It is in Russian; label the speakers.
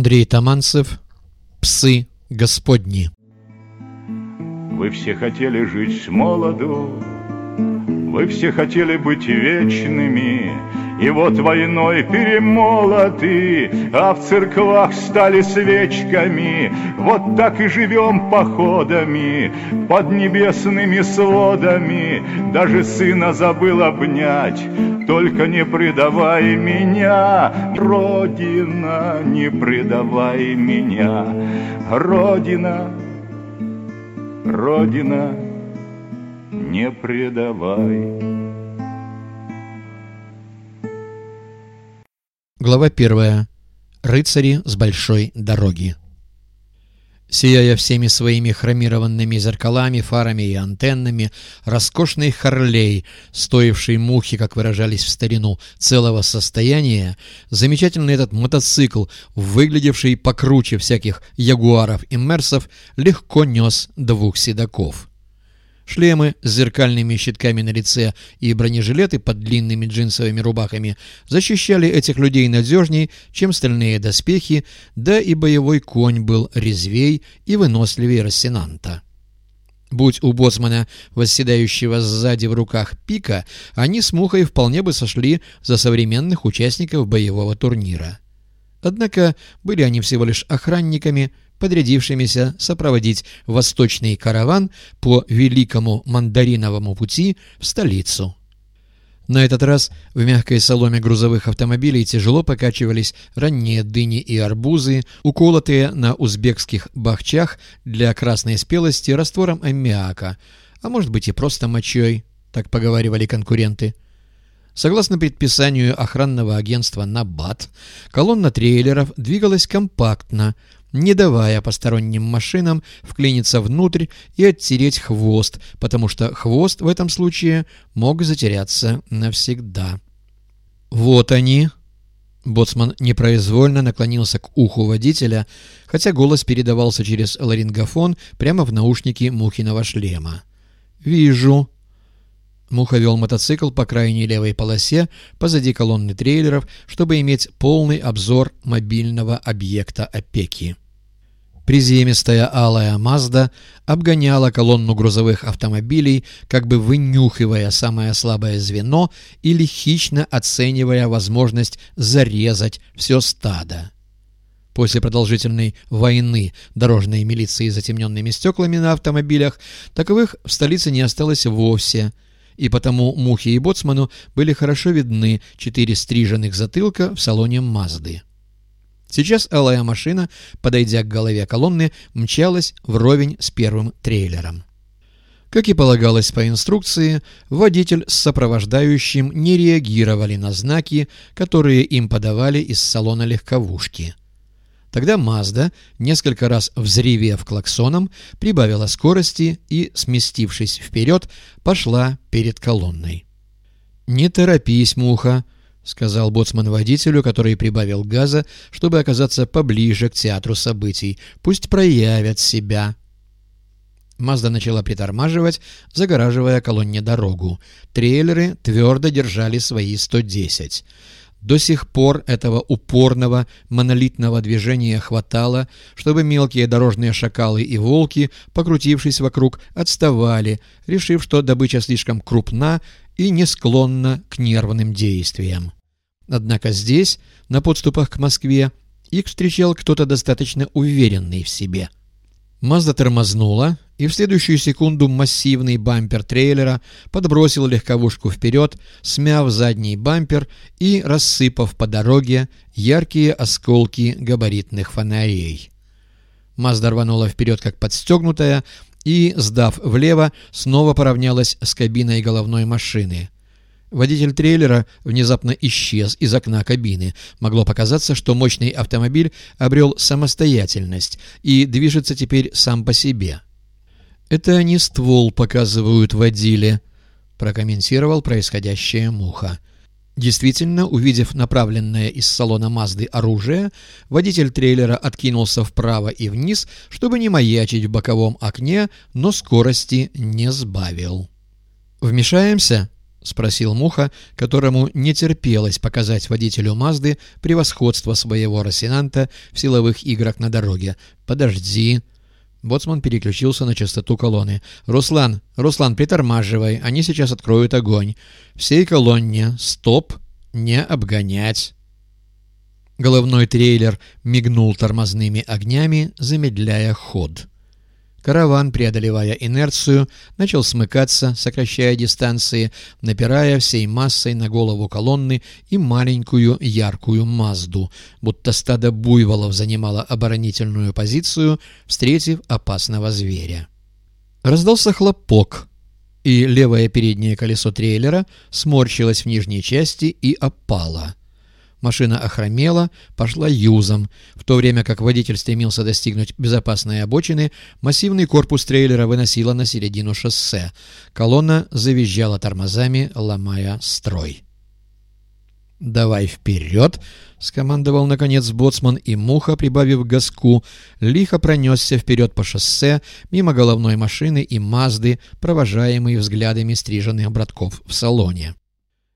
Speaker 1: Андрей Таманцев «Псы Господни»
Speaker 2: Вы все хотели жить с молоду, вы все хотели быть вечными, и вот войной перемолоты, а в церквах стали свечками. Вот так и живем походами под небесными сводами. Даже сына забыл обнять, только не предавай меня, Родина, не предавай меня, Родина, Родина, не предавай.
Speaker 1: Глава 1. Рыцари с большой дороги. Сияя всеми своими хромированными зеркалами, фарами и антеннами, роскошный Харлей, стоивший мухи, как выражались в старину, целого состояния, замечательный этот мотоцикл, выглядевший покруче всяких ягуаров и мерсов, легко нес двух седаков. Шлемы с зеркальными щитками на лице и бронежилеты под длинными джинсовыми рубахами защищали этих людей надежнее, чем стальные доспехи, да и боевой конь был резвей и выносливее Рассенанта. Будь у боцмана, восседающего сзади в руках пика, они с Мухой вполне бы сошли за современных участников боевого турнира. Однако были они всего лишь охранниками, подрядившимися сопроводить восточный караван по Великому Мандариновому пути в столицу. На этот раз в мягкой соломе грузовых автомобилей тяжело покачивались ранние дыни и арбузы, уколотые на узбекских бахчах для красной спелости раствором аммиака, а может быть и просто мочой, так поговаривали конкуренты. Согласно предписанию охранного агентства «Набат», колонна трейлеров двигалась компактно, не давая посторонним машинам вклиниться внутрь и оттереть хвост, потому что хвост в этом случае мог затеряться навсегда. «Вот они!» Боцман непроизвольно наклонился к уху водителя, хотя голос передавался через ларингофон прямо в наушники Мухиного шлема. «Вижу!» Муха вел мотоцикл по крайней левой полосе позади колонны трейлеров, чтобы иметь полный обзор мобильного объекта опеки. Приземистая алая Мазда обгоняла колонну грузовых автомобилей, как бы вынюхивая самое слабое звено или хищно оценивая возможность зарезать все стадо. После продолжительной войны дорожной милиции с затемненными стеклами на автомобилях таковых в столице не осталось вовсе – и потому Мухе и Боцману были хорошо видны четыре стриженных затылка в салоне Мазды. Сейчас алая машина, подойдя к голове колонны, мчалась вровень с первым трейлером. Как и полагалось по инструкции, водитель с сопровождающим не реагировали на знаки, которые им подавали из салона легковушки. Тогда Мазда, несколько раз взревев клаксоном, прибавила скорости и, сместившись вперед, пошла перед колонной. «Не торопись, Муха», — сказал боцман водителю, который прибавил газа, чтобы оказаться поближе к театру событий. «Пусть проявят себя». Мазда начала притормаживать, загораживая колонне дорогу. Трейлеры твердо держали свои 110. До сих пор этого упорного монолитного движения хватало, чтобы мелкие дорожные шакалы и волки, покрутившись вокруг, отставали, решив, что добыча слишком крупна и не склонна к нервным действиям. Однако здесь, на подступах к Москве, их встречал кто-то достаточно уверенный в себе – Мазда тормознула, и в следующую секунду массивный бампер трейлера подбросил легковушку вперед, смяв задний бампер и рассыпав по дороге яркие осколки габаритных фонарей. Мазда рванула вперед, как подстегнутая, и, сдав влево, снова поравнялась с кабиной головной машины — Водитель трейлера внезапно исчез из окна кабины. Могло показаться, что мощный автомобиль обрел самостоятельность и движется теперь сам по себе. «Это они ствол показывают водиле», — прокомментировал происходящее Муха. Действительно, увидев направленное из салона Мазды оружие, водитель трейлера откинулся вправо и вниз, чтобы не маячить в боковом окне, но скорости не сбавил. «Вмешаемся?» — спросил Муха, которому не терпелось показать водителю Мазды превосходство своего Росинанта в силовых играх на дороге. «Подожди». Боцман переключился на частоту колонны. «Руслан, Руслан, притормаживай, они сейчас откроют огонь. Всей колонне стоп, не обгонять». Головной трейлер мигнул тормозными огнями, замедляя ход. Караван, преодолевая инерцию, начал смыкаться, сокращая дистанции, напирая всей массой на голову колонны и маленькую яркую Мазду, будто стадо буйволов занимало оборонительную позицию, встретив опасного зверя. Раздался хлопок, и левое переднее колесо трейлера сморщилось в нижней части и опало. Машина охромела, пошла юзом. В то время как водитель стремился достигнуть безопасной обочины, массивный корпус трейлера выносило на середину шоссе. Колонна завизжала тормозами, ломая строй. «Давай вперед!» — скомандовал, наконец, боцман, и Муха, прибавив газку, лихо пронесся вперед по шоссе, мимо головной машины и Мазды, провожаемые взглядами стриженных братков в салоне.